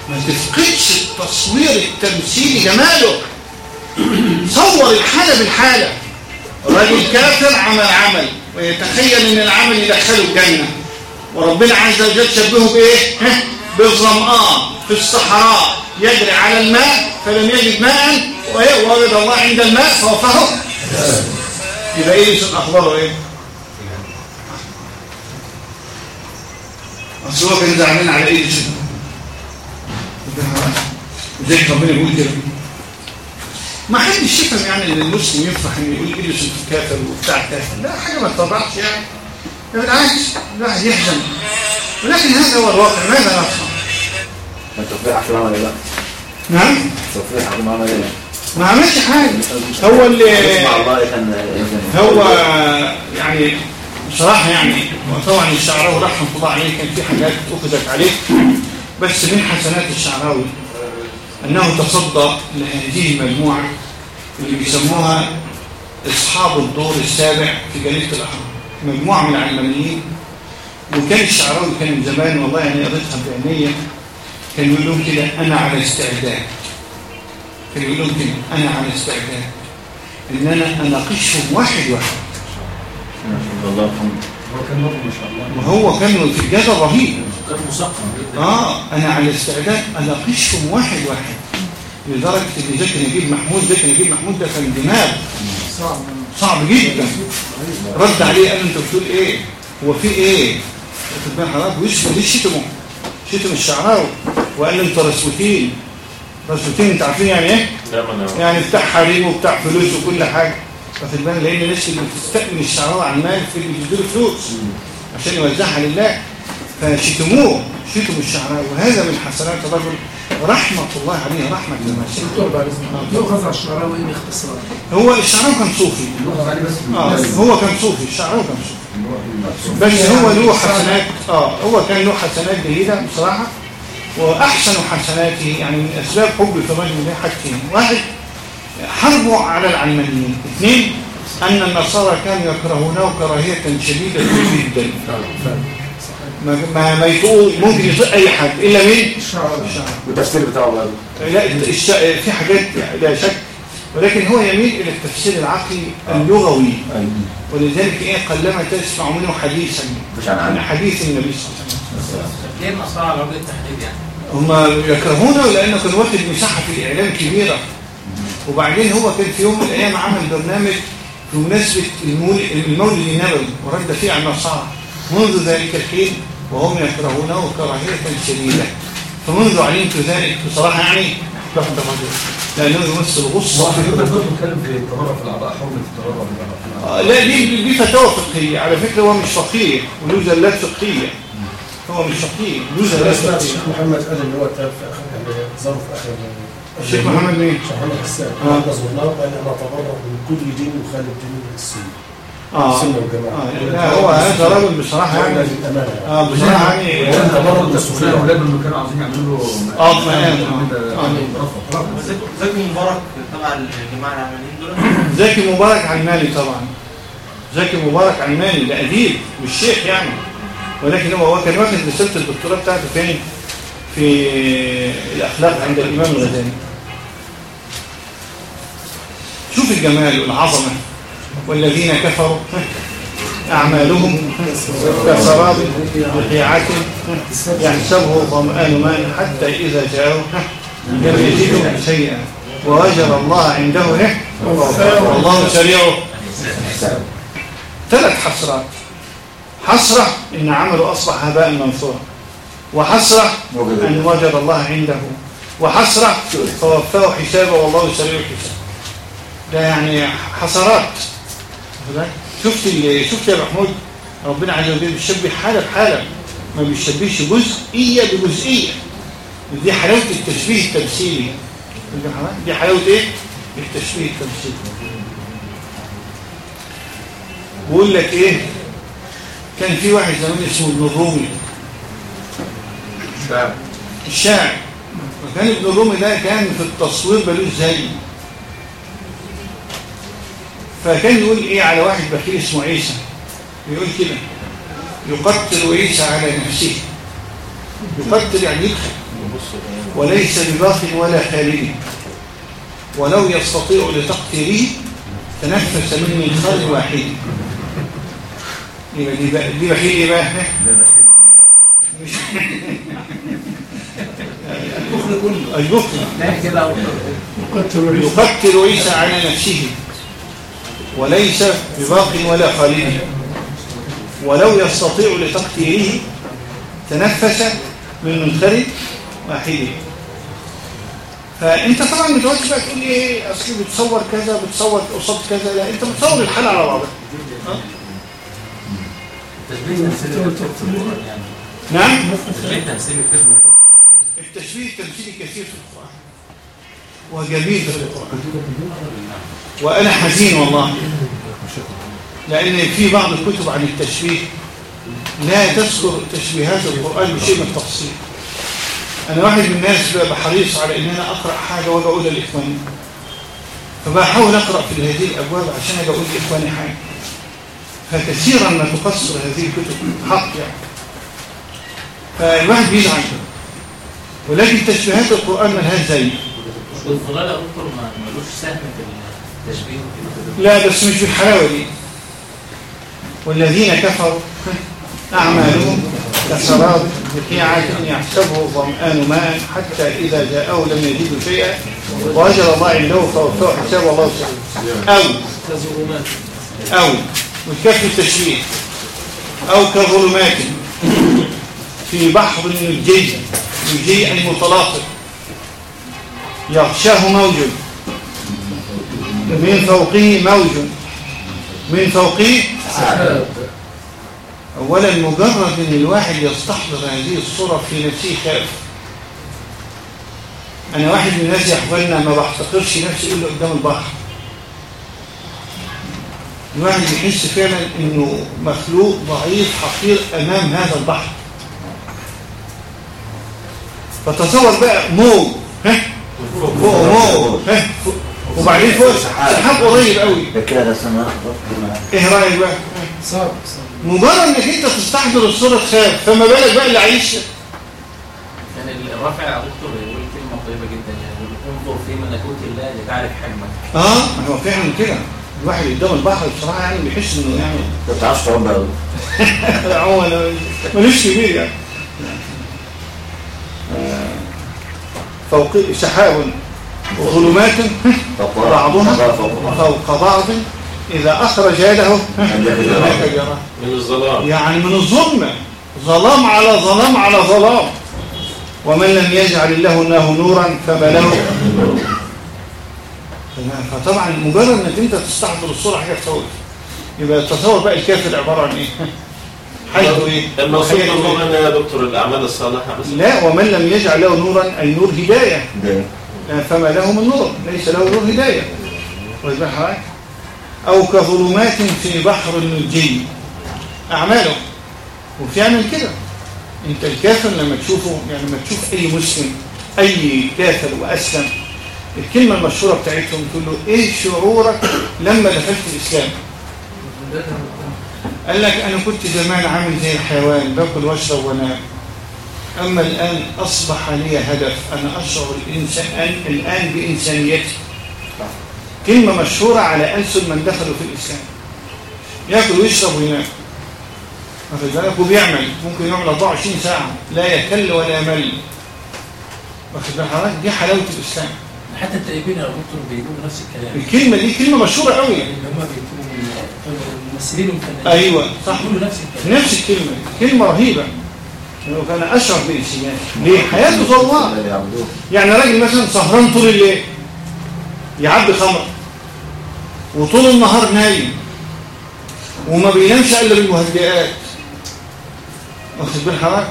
ما تفقدش التصوير التمثيلي جماله. صور الحالة بالحالة. رجل كافر عمل عمل ويتخيل إن العمل يدخله الجنة. وربنا عز وجل شبهه بإيه؟ بالظمآن في الصحراء. يجري على الماء فلم يجد ماء ووجد الله عند الماء فوفاه. يبقى إيه يسون أخباره إيه؟ أصل هو كان زعلان على إيه يسون زي ربنا يقول كده ما حدش يفهم يعني إن المسلم يفرح ان يقول ادرسون كافر وبتاع كافر. لا حاجة ما تطبعش يعني. بالعكس الواحد يحزن. ولكن هذا هو الواقع. ماذا نفهم ما التوفيق حكي معنا لا نعم؟ التوفيق حكي معنا لا ما عملش حاجة. هو اللي الله هو يعني بصراحة يعني وطبعا الشعراوي رحمة الله عليه كان في حاجات أخذت عليه. بس من حسنات الشعراوي أنه تصدى لهذه المجموعة اللي بيسموها أصحاب الدور السابع في جريدة الأهرام مجموعة من العلمانيين. وكان الشعراوي كان من زمان والله يعني قريتها بعينيا كان يقول لهم كده أنا على استعداد. كان يقول لهم كده أنا على استعداد. إن أنا أناقشهم واحد واحد. الله يرحمه هو كان ما شاء الله. وهو كان في الجدل رهيب. كان مثقف جدا آه أنا على استعداد اناقشهم واحد واحد. لدرجة أن ده كان يجيب محمود ده كان يجيب محمود ده كان دماغ صعب. صعب جدا. رد عليه قال له أنت بتقول إيه؟ هو في إيه؟ واخد بال حضرتك ويشتم ليه شتمه؟ شتم الشعراوي وقال له أنت رسوتين رسوتين أنت عارفين يعني إيه؟ لا ما أنا يعني بتاع حريم وبتاع فلوس وكل حاجة. واخد بالك لأن الناس اللي بتستأمن الشعراوي على المال في اللي بيديله فلوس عشان يوزعها لله. فشتموه شتموا الشعراوي وهذا من حسنات الرجل رحمة الله عليه الشعراوي باختصار هو الشعراوي كان صوفي. آه هو كان صوفي الشعراوي كان صوفي. بس هو له حسنات آه هو كان له حسنات جيدة بصراحة وأحسن حسناته يعني من أسباب حب في الرجل ده حاجتين. واحد حربه على العلمانيين. اثنين أن النصارى كانوا يكرهونه كراهية شديدة جدا. ما ما, ما يطقوا ممكن يطق أي حد. إلا مين؟ والتفسير بتاعه بقى لا. في حاجات لا شك. ولكن هو يميل إلى التفسير العقلي اللغوي. ولذلك إيه قلما تسمع منه حديثا. مش عن حديث النبي صلى الله عليه وسلم. ليه النصارى على وجه التحديد يعني؟ هم يكرهونه لأنه كان واخد مساحة في الإعلام كبيرة. وبعدين هو كان في يوم من الأيام عمل برنامج بمناسبة المول- المولد النبوي ورد فيه على النصارى. منذ ذلك الحين وهم يكرهونه كراهيه شديدة. فمنذ علمت ذلك بصراحة يعني لأنه يمثل غصة. حضرتك كنت بتتكلم في التبرع في الأعضاء حرمة التبرع في آه، الاعضاء لا دي دي فتاوى فقهية. على فكرة هو مش فقيه وله زلات فقهية. هو مش فقيه له زلات سمعت فقهية. الشيخ محمد قال إن هو تعب في آخر يعني ظرف آخر. الشيخ محمد مين؟ الشيخ محمد حسان آه. إحنا زرناه قال أنا اتبرع من كل دين يخالف دين السنة. آه السنة والجماعه آه، لا هو هذا رجل بصراحة يعني يعني يعني. آه بصراحة يعني أولاد لما كانوا عاوزين يعملوا له آه، اطمئنان. آه. آه. رفض زكي مبارك تبع الجماعة العمليين دول زكي مبارك علماني طبعا زكي مبارك علماني ده أديب مش شيخ يعني ولكن هو هو كان واخد رسالة الدكتوراه بتاعته فين؟ في الأخلاق عند الإمام الغزالي شوف الجمال والعظمة والذين كفروا أعمالهم كسراب بقيعة يحسبه ظمآن ماء حتى إذا جاءه لم يجده شيئا. ووجد الله عنده والله سريعه ثلاث حسرات. حسرة إن عمله أصبح هباء منثورا. وحسرة أن وجد الله عنده. وحسرة فوفاه حسابه والله سريع الحساب. ده يعني حسرات. شفت شفت يا محمود؟ ربنا عز وجل بيشبه حالة بحالة. ما بيشبهش جزئية بجزئية. دي حلاوة التشبيه التمثيلي. دي حلاوة إيه؟ التشبيه التمثيلي. بقول لك إيه؟ كان في واحد زمان اسمه ابن الرومي. شعر الشاعر وكان ابن الرومي ده كان في التصوير بلوش زي. فكان يقول إيه على واحد بخيل اسمه عيسى. يقول كده يقتل عيسى على نفسه. يقتل يعني يدخل وليس بباق ولا خالد. ولو يستطيع لتقتيله تنفس من منخر واحد. يبقى دي بخيل إيه بقى؟ مش البخل كله. البخل. يقتل عيسى على نفسه. وليس بباق ولا خالد ولو يستطيع لتقتيله تنفس من منخر واحد فأنت طبعا متوقع بقى تقول إيه اصل بتصور كذا بتصور قصاد كذا. لا أنت بتصور الحاله على بعضها تشبيه تمثيلي يعني. نعم؟ التشبيه التمثيلي كثير في القرآن. وجميل في القرآن. وأنا حزين والله. لأن في بعض الكتب عن التشبيه لا تذكر تشبيهات القرآن بشيء من التفصيل. أنا واحد من الناس بقى حريص على إن أنا أقرأ حاجة وأجي أقولها لإخواني فبحاول أقرأ في هذه الأبواب عشان أقول لإخواني حاجة. فكثيرا ما تقصر هذه الكتب. حق يعني. فالواحد بيزعل. ولكن تشبيهات القرآن ملهاش زي. والظلال يا دكتور ملوش سهم في التشبيه لا بس مش بالحلاوة دي. والذين كفروا أعمالهم كسراب بقيعة يحسبه ظمآن ماء حتى إذا جاءه لم يجد شيئا. ووجد الله عنده فوفاه حسابه الله. سبحانه أو أو وكف التشبيه. أو كظلمات في بحر لجي لجي أي متلاطم. يغشاه موج. من فوقه موج. من فوقه أولا مجرد أن الواحد يستحضر هذه الصورة في نفسه خاف. أنا واحد من الناس يحفلنا ما بحتقرش نفسي إلا قدام البحر. الواحد يحس فعلا إنه مخلوق ضعيف حقير أمام هذا البحر. فتصور بقى موج. ها؟ فوق فوق. وبعدين فوق سحاب قريب قوي. فكان سماء إيه رأيك بقى؟ صعب صعب مجرد إنك أنت تستحضر الصورة تخاف فما بالك بقى اللي عايش؟ كان الرافع يا دكتور يقول كلمة طيبة جدا يعني يقول انظر في ملكوت الله لتعرف حجمك آه ما هو فعلا كده. الواحد قدام البحر بصراحة يعني بيحس إنه يعني ما بتعرفش تعوم بقى. لا هو ملوش كبير يعني. آه، فوق سحاب وظلمات بعضها فوق بعض إذا أخرج يده من الظلام. يعني من الظلمة ظلام على ظلام على ظلام. ومن لم يجعل الله له نورا فما له فطبعا مجرد إنك أنت تستحضر الصورة حاجة تخوف يبقى تصور بقى الكافر عباره عن إيه؟ المقصود حيث منظور إيه؟ هنا يا دكتور الأعمال الصالحة بس. لا ومن لم يجعل له نورا أي نور هداية. فما له من نور ليس له نور حضرتك؟ أو كظلمات في بحر النجي أعماله. وبتعمل كده. أنت الكافر لما تشوفه يعني لما تشوف أي مسلم أي كافر وأسلم الكلمة المشهورة بتاعتهم تقول له إيه شعورك لما دخلت الإسلام؟ قال لك أنا كنت زمان عامل زي الحيوان باكل واشرب وأنام. أما الآن أصبح لي هدف أنا أشعر الانسان الآن بإنسانيتي. كلمة مشهورة على ألسن من دخلوا في الإسلام. ياكل ويشرب وينام. واخد بالك؟ وبيعمل ممكن يعمل 24 ساعة لا يكل ولا يمل. واخد بالك؟ حضرتك دي حلاوة الإسلام. حتى التائبين يا دكتور بيقولوا نفس الكلام. الكلمة دي كلمة مشهورة قوي. اللي هم بيكونوا ممثلين وفنانين. أيوه. صح بيقولوا نفس الكلام نفس الكلمة. كلمة رهيبة. كان اشرف بانسانيته ليه حياته ظلماء يعني راجل مثلا سهران طول الليل. يعبي خمر. وطول النهار نايم. وما بينامش إلا بالمهدئات. واخد بال حضرتك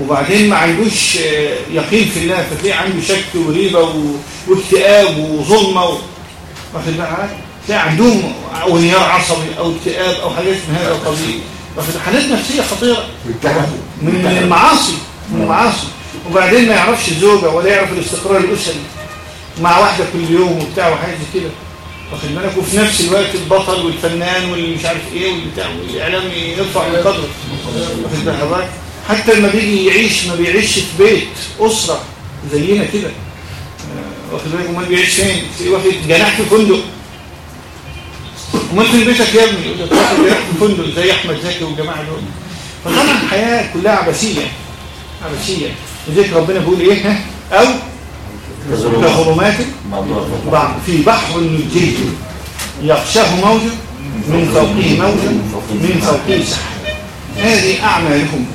وبعدين ما عندوش آه، يقين في الله فتلاقيه عنده شك وريبة واكتئاب وظلمة واخد بال حضرتك عندهم أو انهيار عصبي أو اكتئاب أو حاجات من هذا القبيل. واخد حالات نفسيه خطيرة. من المعاصي من المعاصي. وبعدين ما يعرفش الزوجة ولا يعرف الاستقرار الأسري. مع واحدة كل يوم وبتاع وحاجة زي كده. واخد بالك؟ وفي نفس الوقت البطل والفنان واللي مش عارف إيه والبتاع والإعلام يرفع من قدره. واخد بال حضرتك حتى لما بيجي يعيش ما بيعيش في بيت أسرة زينا كده. آه، واخد بالك؟ امال بيعيش فين؟ تلاقيه واخد جناح في فندق. فين بيتك يا ابني؟ يقول لك فندق زي أحمد زكي والجماعة دول. فطبعا الحياة كلها عبثية عبثية. لذلك ربنا بيقول إيه؟ أو كظلمات في بحر النجي يغشاه موج من فوقه موج من فوقه سحاب هذه أعمالهم.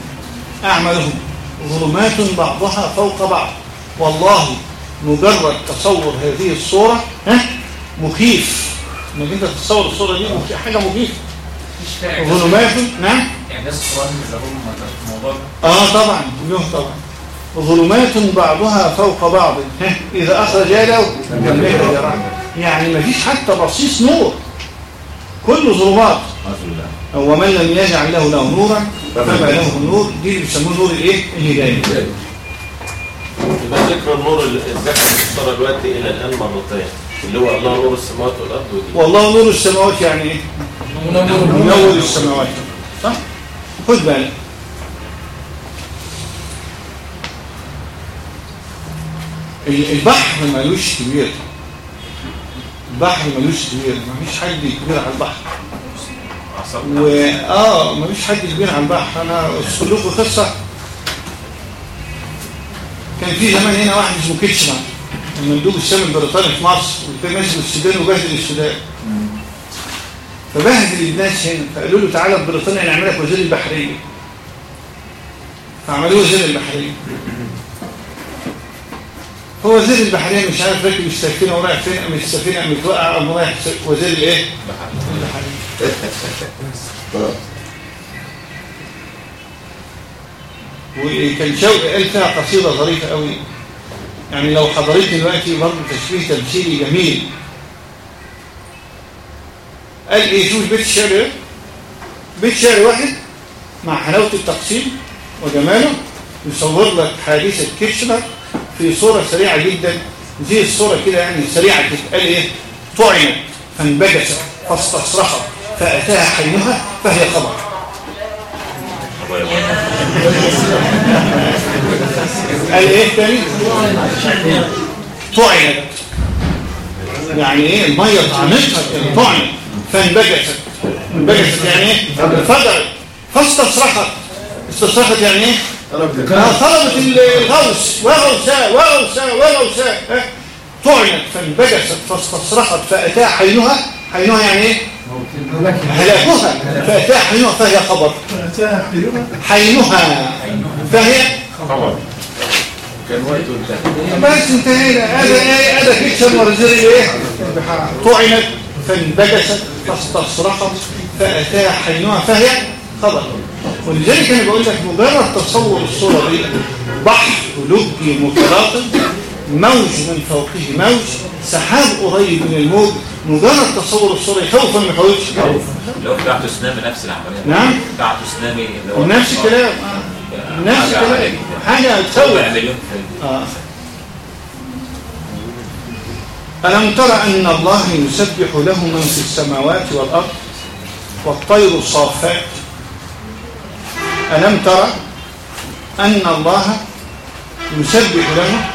أعمالهم. ظلمات بعضها فوق بعض. والله مجرد تصور هذه الصورة مخيف. انك انت تتصور الصورة دي مخيف- حاجة مخيفة مش فاهم ظلمات نعم اعجاز القرآن بيزودهم في الموضوع ده. آه طبعا طبعا. ظلمات بعضها فوق بعض. ها، إذا أخرج يده يعني ما فيش حتى بصيص نور. كله ظلمات ومن لم يجعل له له نورا فما له النور دي اللي بيسموه نور الإيه؟ الهداية. يبقى ذكر النور اللي ذكر في الصورة دلوقتي إلى الآن مرتين. اللي هو الله نور السماوات والأرض ودي والله نور السماوات يعني إيه منور السماوات. صح؟ خد بالك ال- البحر ملوش كبير. البحر ملوش كبير. مفيش حد كبير على البحر. و آه مفيش حد كبير على البحر. أنا اذكر لكم قصه كان في زمان هنا واحد اسمه كيتشمان. المندوب السامي البريطاني في مصر وكان ماشي السودان وبهدل السودان فبهدل الناس هنا فقالوا له تعالى بريطانيا نعملك وزير البحريه فعملوه وزير البحريه هو وزير البحريه مش عارف راكب السفينه ورايح فين قام السفينه قامت واقعه قام رايح وزير الايه؟ البحريه وكان شوقي قال فيها قصيده ظريفه قوي يعني لو حضرتني دلوقتي برضه تشبيه تمثيلي جميل. قال إيه شوف بيت الشعر إيه؟ بيت شعر واحد مع حلاوة التقسيم وجماله يصور لك حادثة كيتشنر في صورة سريعة جدا. زي الصورة كده يعني سريعة كده قال إيه؟ طعنت فانبجست فاستصرخت فأتاها حينها فهي خبر. قال إيه تاني طعنت يعني إيه الميه طعنتها طعنت فانبجست انبجست يعني إيه انفجرت فاستصرخت استصرخت يعني إيه آه، طلبت الغوث وغوثاء وغوثاء وغوثاء؟ طعنت فانبجست فاستصرخت فاتاها حينها. حينها يعني إيه؟ هلاكها فاتاها حينها فهي خبر. حينها. فهي كان وقته انتهى. بس انتهينا هذا إيه؟ هذا كيتشن ورزيري إيه؟ طعنت فانبجست فاستصرخت فاتاها حينها فهي خبر. ولذلك أنا بقول لك مجرد تصور الصورة دي بحر لجي متلاطم. موج من فوقه موج سحاب قريب من الموج. مجرد تصور الصورة يخوف ما يخوفش لو بتاعته تسونامي نفس العملية. نعم. بتاعته هو ونفس الكلام. آه. نفس حاجة الكلام. ربع تخوف آه. ألم تر أن الله يسبح له من في السماوات والأرض والطير صافات ألم تر أن الله يسبح له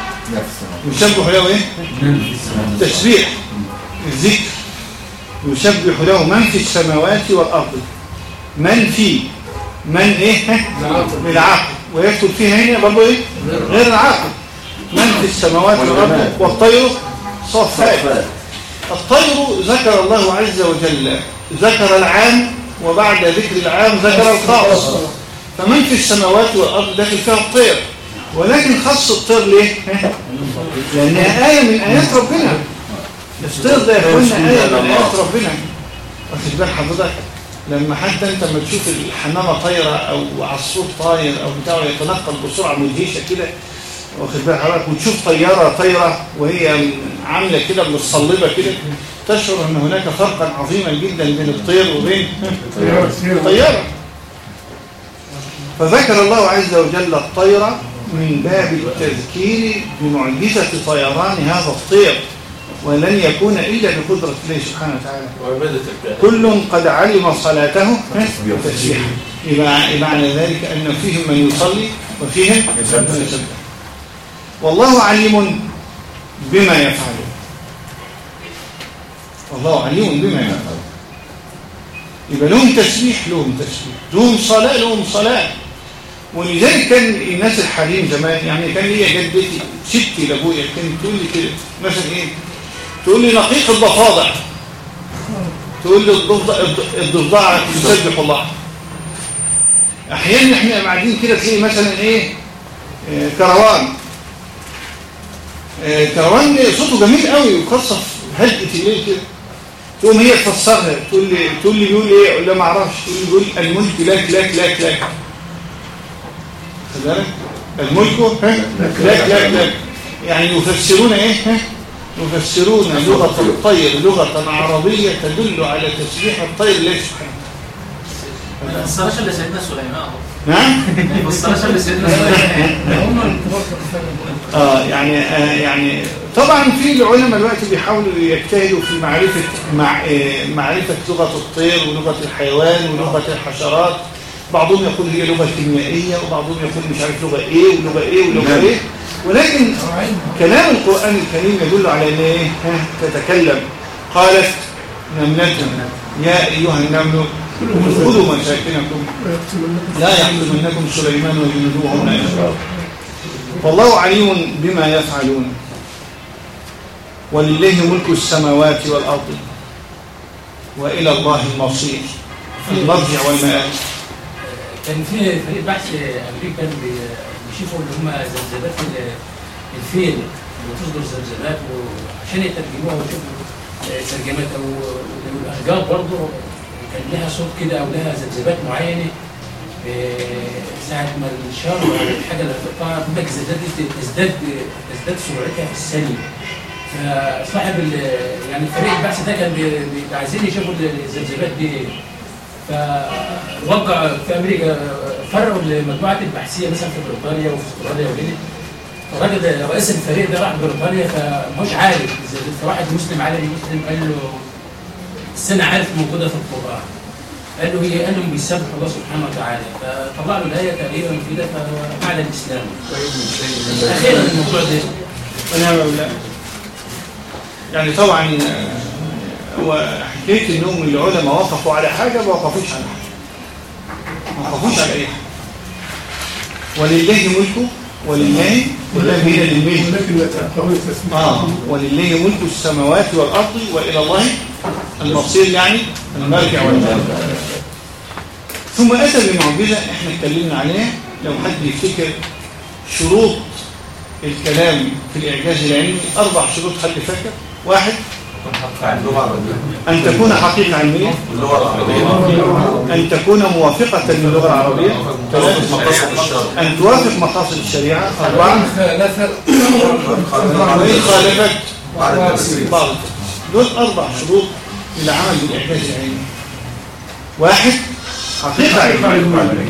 يسبح له إيه؟ تسبيح الذكر يسبح له من في السماوات والأرض. من في؟ من إيه؟ العاقل ويكتب فيها هنا برضه إيه؟ غير العاقل من في السماوات والأرض والطير؟ صفات الطير ذكر الله عز وجل. ذكر العام وبعد ذكر العام ذكر الخاص. فمن في السماوات والأرض؟ داخل فيها الطير ولكن خص الطير ليه؟ لأنها آية من آيات ربنا. الطير ده يكون آية من آيات ربنا. واخد بال حضرتك؟ لما حتى أنت لما تشوف الحمامة طايرة أو عصفور طاير أو بتاعه يتنقل بسرعة مدهشة كده واخد بال حضرتك؟ وتشوف طيارة طايرة وهي عاملة كده متصلبة كده تشعر أن هناك فرقا عظيما جدا بين الطير وبين الطيارة فذكر الله عز وجل الطير من باب التذكير بمعجزة طيران هذا الطير ولن يكون إلا بقدرة الله سبحانه وتعالى. كل قد علم صلاته. وتسبيحه يبقى معنى ذلك أن فيهم من يصلي وفيهم من يسبح والله عليم بما يفعلون والله عليم بما يفعلون يبقى لهم تسبيح لهم تسبيح. لهم صلاة لهم صلاة. ولذلك كان الناس الحريم زمان يعني كان ليا جدتي ستي لأبويا كانت تقول لي كده مثلا إيه تقول لي نقيق الضفادع. تقول لي الضفدع الضفدع يسبح الله أحيانا إحنا قاعدين كده تلاقي مثلا إيه آه، كروان. آه، كروان صوته جميل قوي وخاصة في هدئه الليل كده. تقوم هي تفسرها تقول لي تقول لي بيقول إيه لها ما أعرفش تقول لي بيقول الملك لك لك لك لك بالك الملك؟ لك لك لك يعني يفسرون إيه؟ ها؟ يفسرون لغة الطير لغة عربية تدل على تسبيح الطير. ليش؟ سبحانه ما يفسرش الا سيدنا سليمان. نعم ما يفسرش الا سيدنا سليمان. هم آه يعني آه يعني طبعا في العلماء دلوقتي بيحاولوا يجتهدوا في معرفة مع آه معرفة لغة الطير ولغة الحيوان ولغة الحشرات. بعضهم يقول هي لغة كيميائية وبعضهم يقول مش عارف لغة إيه ولغة إيه ولغة إيه ولكن كلام القرآن الكريم يدل على إن إيه؟ تتكلم. قالت نملة يا أيها النمل خذوا مساكنكم لا يحزننكم سليمان لا يشعرون والله عليم بما يفعلون. ولله ملك السماوات والأرض. وإلى الله المصير. المرجع والمآل كان في فريق بحث أمريكا كان بي- بيشوفوا اللي هم ال- الفيل اللي تصدر ذبذبات وعشان يترجموها ويشوفوا آه، ترجمات والأرجاء برضه كان لها صوت كده أو لها ذبذبات معينة آه، ساعة ما الشر الحاجة اللي هتقطعها بدك تزداد تزداد تزداد سرعتها في الثانية فصاحب يعني فريق البحث ده كان عايزين يشوفوا الذبذبات دي فوقع في أمريكا فرقوا المجموعات البحثيه مثلا في بريطانيا وفي أستراليا وكده الراجل رئيس الفريق ده راح بريطانيا فمش عارف. فواحد مسلم عالمي مسلم قال له السنة عارف موجودة في القران قال له هي قال لهم الله سبحانه وتعالى. فطلع له الآية تقريبا كده فبعد الإسلام. أخيرا الموضوع ده. ونعم بالله يعني طبعا حكاية انهم العلماء وقفوا على حاجة ما وقفوش على حاجة. ما وقفوش على اي حاجة ولله ملكه ولله ولله للملك آه. ولله ملك السماوات والأرض وإلى الله المصير يعني المرجع والمآل ثم أتى بمعجزة إحنا اتكلمنا عليها. لو حد يفتكر شروط الكلام في الإعجاز العلمي أربع شروط حد فاكر واحد أن تكون حقيقة علمية. أن تكون موافقة للغة العربية. أن توافق مقاصد الشريعة. أربعة. خالفت دول أربع شروط للعمل بالإعجاز العلمي. واحد حقيقة علمية.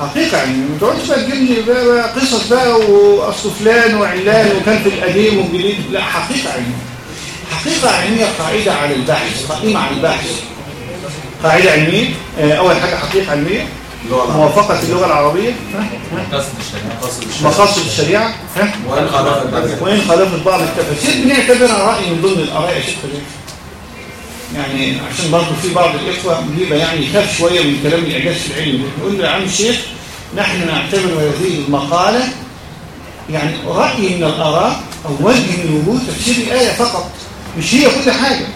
حقيقة علمية. ما تقعدش بقى تجيب لي بقى قصص بقى وأصل فلان وعلان وكان في القديم والجديد لا حقيقة علمية. حقيقة علمية قاعدة على البحث قائمة على البحث. قاعدة علمية آه، أول حاجة حقيقة علمية. موافقة اللغة العربية. مقاصد الشريعة؟ وإن خالفت بعض التفاسير بنعتبرها رأي من ضمن الآراء يا شيخ خليل. يعني عشان برضه في بعض الإخوة بيبقى يعني يخاف شوية من كلام الإعجاز العلمي. يقول له يا عم الشيخ نحن نعتبر هذه المقالة يعني رأي من الآراء أو وجه من وجوه تفسير الآية فقط. مش هي كل حاجة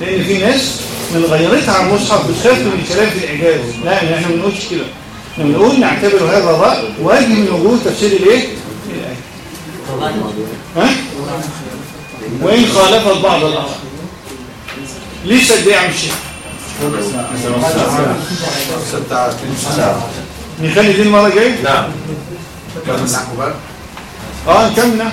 لأن في ناس من غيرتها على المصحف بتخاف من الكلام في الإعجاز لا إحنا ما بنقولش كده إحنا بنقول نعتبر هذا الرأي وجه من وجوه تفسير الإيه؟ الآية ها؟ وإن خالفت بعض الآراء ليش قد إيه يا عم الشيخ؟ نخلي دي المرة الجاية؟ نعم كم النحو بقى آه نكمل نعم